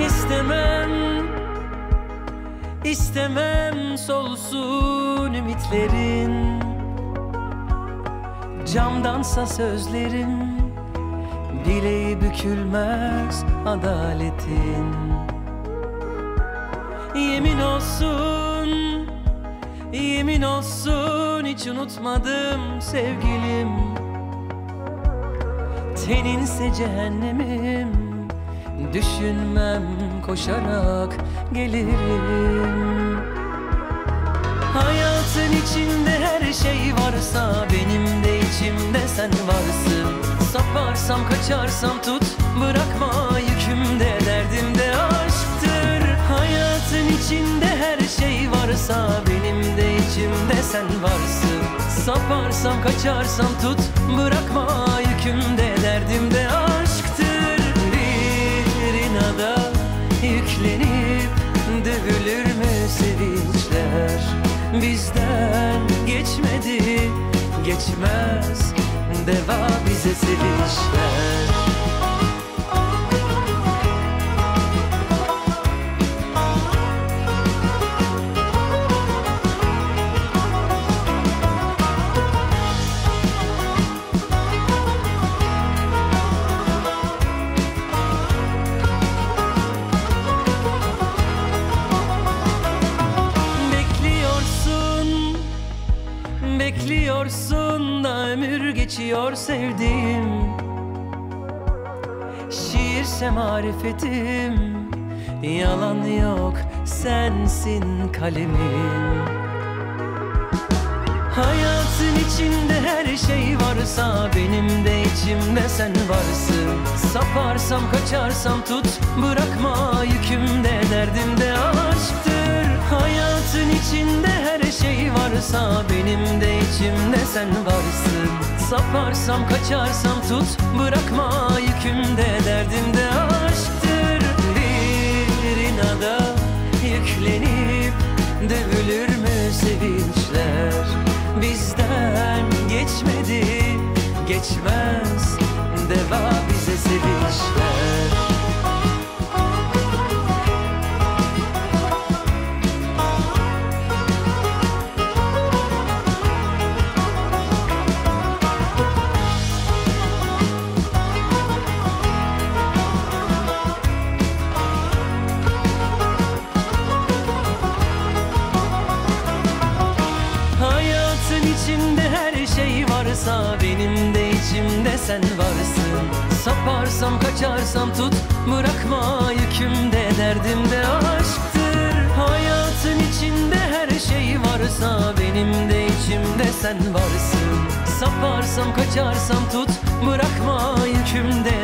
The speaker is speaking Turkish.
İstemem İstemem solsun ümitlerin. Camdansa sözlerim Bileği bükülmez adaletin. Yemin olsun Yemin olsun hiç unutmadım sevgilim. Teninse cehennemim Düşünmem koşarak gelirim. Hayatın içinde her şey varsa Benim de içimde sen varsın. Saparsam kaçarsam tut Bırakma yükümde derdimde aşktır. Hayatın içinde her şey varsa Benim de içimde sen varsın. Saparsam kaçarsam tut Bırakma yükümde derdimde aşktır yüklenip Dövülür mü sevinçler? Bizden geçmedi Geçmez. Deva bize sevinçler Bekliyorsun da ömür geçiyor sevdiğim. Şiirse marifetim Yalan yok sensin kalemim. Hayatın içinde her şey varsa Benim de içimde sen varsın. Saparsam kaçarsam tut Bırakma yükümde varsa Benim de içimde sen varsın. Saparsam kaçarsam tut Bırakma yükümde. Derdimde aşktır Bir inada yüklenip Dövülür mü sevinçler? Bizden geçmedi Geçmez Deva varsa Benim de içimde sen varsın. Saparsam kaçarsam tut Bırakma yükümde. Derdimde aşktır. Hayatın içinde her şey varsa Benim de içimde sen varsın. Saparsam kaçarsam tut Bırakma yükümde